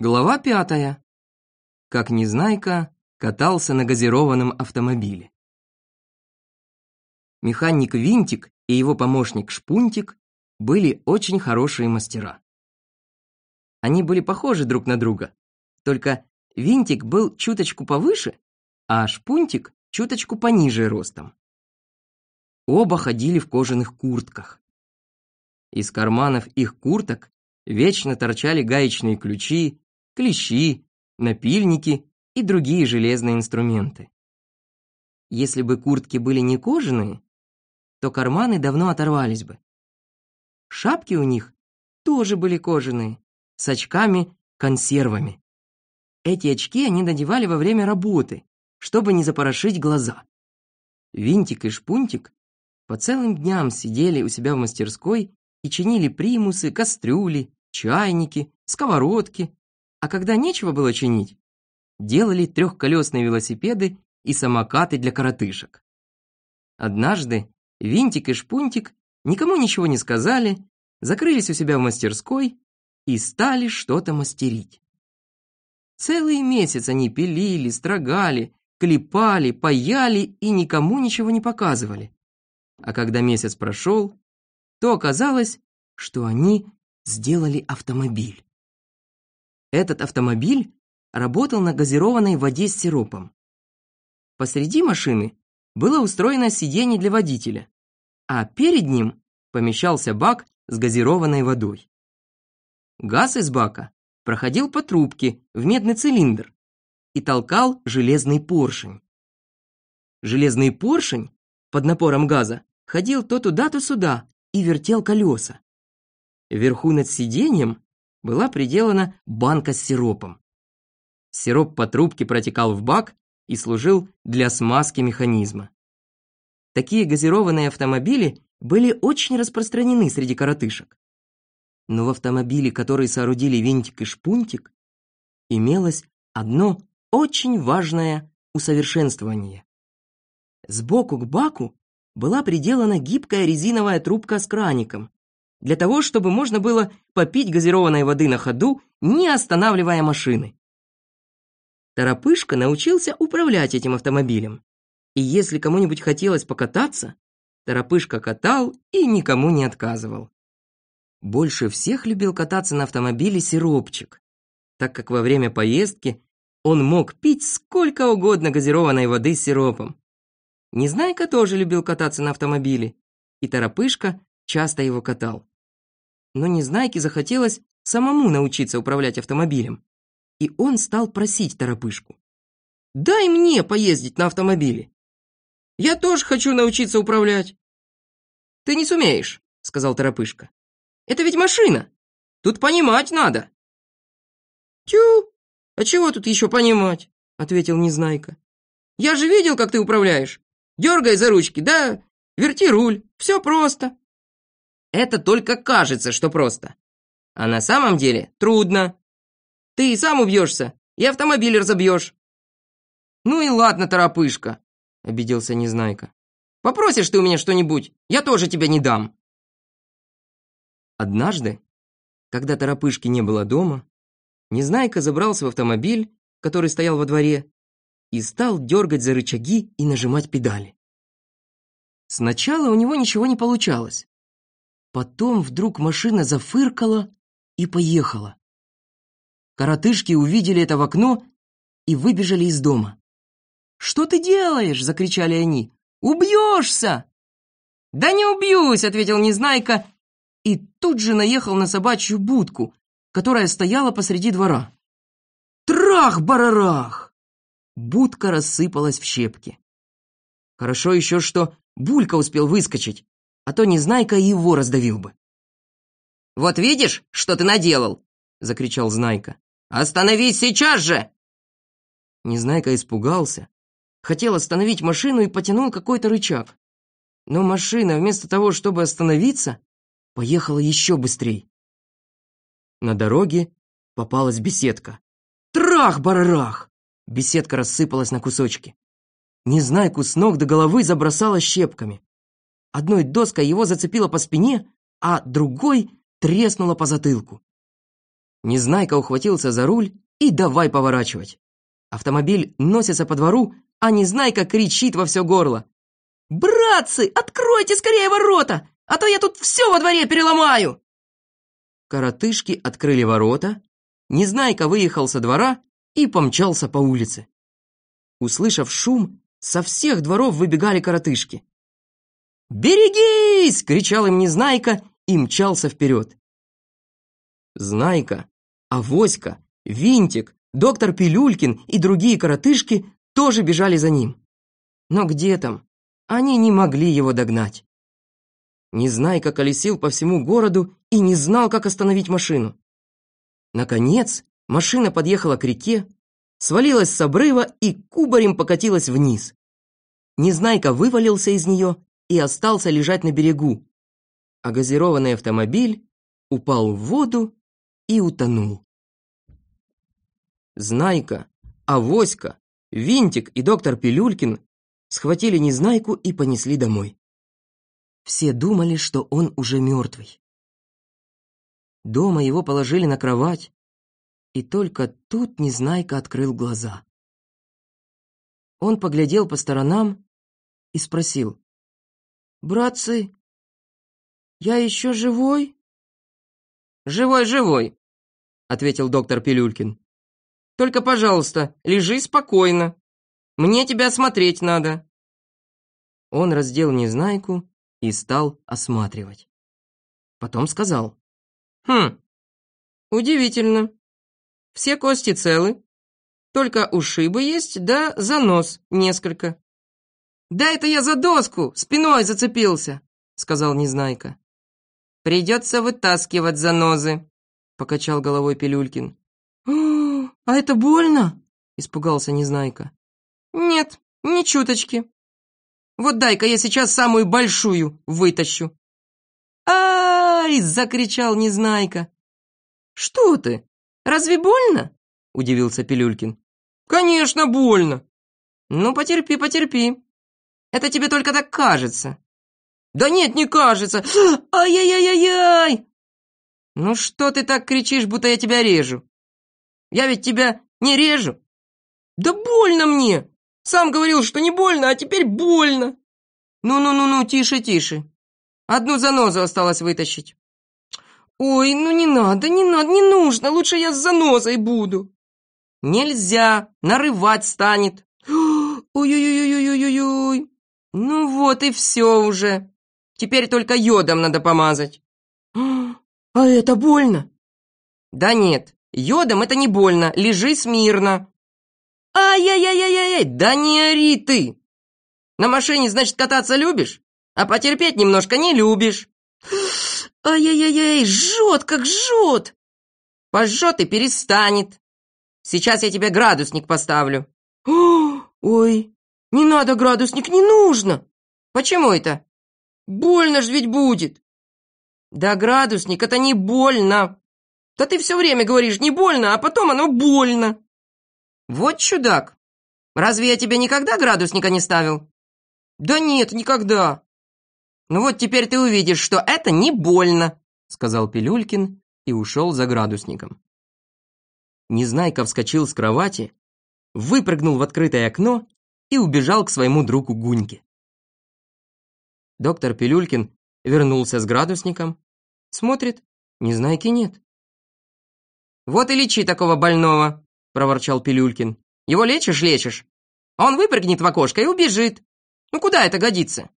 Глава пятая. Как Незнайка катался на газированном автомобиле. Механик Винтик и его помощник Шпунтик были очень хорошие мастера. Они были похожи друг на друга, только Винтик был чуточку повыше, а Шпунтик чуточку пониже ростом. Оба ходили в кожаных куртках. Из карманов их курток вечно торчали гаечные ключи, клещи, напильники и другие железные инструменты. Если бы куртки были не кожаные, то карманы давно оторвались бы. Шапки у них тоже были кожаные, с очками-консервами. Эти очки они надевали во время работы, чтобы не запорошить глаза. Винтик и Шпунтик по целым дням сидели у себя в мастерской и чинили примусы, кастрюли, чайники, сковородки, а когда нечего было чинить, делали трехколесные велосипеды и самокаты для коротышек. Однажды Винтик и Шпунтик никому ничего не сказали, закрылись у себя в мастерской и стали что-то мастерить. Целый месяц они пилили, строгали, клепали, паяли и никому ничего не показывали. А когда месяц прошел, то оказалось, что они сделали автомобиль. Этот автомобиль работал на газированной воде с сиропом. Посреди машины было устроено сиденье для водителя, а перед ним помещался бак с газированной водой. Газ из бака проходил по трубке в медный цилиндр и толкал железный поршень. Железный поршень под напором газа ходил то туда, то сюда и вертел колеса. Вверху над сиденьем была приделана банка с сиропом. Сироп по трубке протекал в бак и служил для смазки механизма. Такие газированные автомобили были очень распространены среди коротышек. Но в автомобиле, который соорудили Винтик и Шпунтик, имелось одно очень важное усовершенствование. Сбоку к баку была приделана гибкая резиновая трубка с краником, для того, чтобы можно было попить газированной воды на ходу, не останавливая машины. Торопышка научился управлять этим автомобилем. И если кому-нибудь хотелось покататься, Торопышка катал и никому не отказывал. Больше всех любил кататься на автомобиле Сиропчик, так как во время поездки он мог пить сколько угодно газированной воды с сиропом. Незнайка тоже любил кататься на автомобиле, и Торопышка часто его катал. Но Незнайке захотелось самому научиться управлять автомобилем, и он стал просить Торопышку. «Дай мне поездить на автомобиле. Я тоже хочу научиться управлять». «Ты не сумеешь», — сказал Торопышка. «Это ведь машина. Тут понимать надо». «Тю, а чего тут еще понимать?» — ответил Незнайка. «Я же видел, как ты управляешь. Дергай за ручки, да, верти руль. Все просто». Это только кажется, что просто. А на самом деле трудно. Ты и сам убьешься, и автомобиль разобьешь. Ну и ладно, торопышка, обиделся Незнайка. Попросишь ты у меня что-нибудь, я тоже тебя не дам. Однажды, когда торопышки не было дома, Незнайка забрался в автомобиль, который стоял во дворе, и стал дергать за рычаги и нажимать педали. Сначала у него ничего не получалось. Потом вдруг машина зафыркала и поехала. Коротышки увидели это в окно и выбежали из дома. «Что ты делаешь?» — закричали они. «Убьешься!» «Да не убьюсь!» — ответил Незнайка и тут же наехал на собачью будку, которая стояла посреди двора. Трах-барарах! Будка рассыпалась в щепки. Хорошо еще, что Булька успел выскочить, а то Незнайка и его раздавил бы. «Вот видишь, что ты наделал?» — закричал Знайка. «Остановись сейчас же!» Незнайка испугался, хотел остановить машину и потянул какой-то рычаг. Но машина, вместо того, чтобы остановиться, поехала еще быстрее. На дороге попалась беседка. Трах-барарах! Беседка рассыпалась на кусочки. Незнайку с ног до головы забросала щепками. Одной доской его зацепило по спине, а другой треснуло по затылку. Незнайка ухватился за руль и давай поворачивать. Автомобиль носится по двору, а Незнайка кричит во все горло. «Братцы, откройте скорее ворота, а то я тут все во дворе переломаю!» Коротышки открыли ворота, Незнайка выехал со двора и помчался по улице. Услышав шум, со всех дворов выбегали коротышки. «Берегись!» — кричал им Незнайка и мчался вперед. Знайка, Авоська, Винтик, доктор Пилюлькин и другие коротышки тоже бежали за ним. Но где там? Они не могли его догнать. Незнайка колесил по всему городу и не знал, как остановить машину. Наконец, машина подъехала к реке, свалилась с обрыва и кубарем покатилась вниз. Незнайка вывалился из нее и остался лежать на берегу, а газированный автомобиль упал в воду и утонул. Знайка, Авоська, Винтик и доктор Пилюлькин схватили Незнайку и понесли домой. Все думали, что он уже мертвый. Дома его положили на кровать, и только тут Незнайка открыл глаза. Он поглядел по сторонам и спросил. «Братцы, я еще живой?» «Живой, живой», — ответил доктор Пилюлькин. «Только, пожалуйста, лежи спокойно. Мне тебя осмотреть надо». Он раздел Незнайку и стал осматривать. Потом сказал. «Хм, удивительно. Все кости целы, только ушибы есть, да занос несколько». «Да это я за доску спиной зацепился», — сказал Незнайка. Придется вытаскивать занозы», — покачал головой Пилюлькин. «А это больно?» — испугался Незнайка. «Нет, ни чуточки. Вот дай-ка я сейчас самую большую вытащу». «Ай!» — закричал Незнайка. «Что ты? Разве больно?» — удивился Пилюлькин. «Конечно, больно. Ну, потерпи, потерпи. Это тебе только так кажется. Да нет, не кажется. Ай-яй-яй-яй-яй! Ну что ты так кричишь, будто я тебя режу? Я ведь тебя не режу. Да больно мне. Сам говорил, что не больно, а теперь больно. Ну-ну-ну-ну, тише-тише. Одну занозу осталось вытащить. Ой, ну не надо, не надо, не нужно. Лучше я с занозой буду. Нельзя, нарывать станет. Ой-ой-ой-ой-ой-ой. Ну вот и все уже. Теперь только йодом надо помазать». «А это больно?» «Да нет, йодом это не больно, лежи смирно». «Ай-яй-яй-яй-яй, да не ори ты! На машине, значит, кататься любишь, а потерпеть немножко не любишь». «Ай-яй-яй-яй, жжет, как жжет!» «Пожжет и перестанет. Сейчас я тебе градусник поставлю». «Ой, не надо градусник, не нужно!» «Почему это?» Больно ж ведь будет. Да, градусник, это не больно. Да ты все время говоришь не больно, а потом оно больно. Вот чудак. Разве я тебе никогда градусника не ставил? Да нет, никогда. Ну вот теперь ты увидишь, что это не больно, сказал Пилюлькин и ушел за градусником. Незнайка вскочил с кровати, выпрыгнул в открытое окно и убежал к своему другу Гуньке. Доктор Пилюлькин вернулся с градусником. Смотрит, незнайки нет. «Вот и лечи такого больного», — проворчал Пилюлькин. «Его лечишь, лечишь. А он выпрыгнет в окошко и убежит. Ну куда это годится?»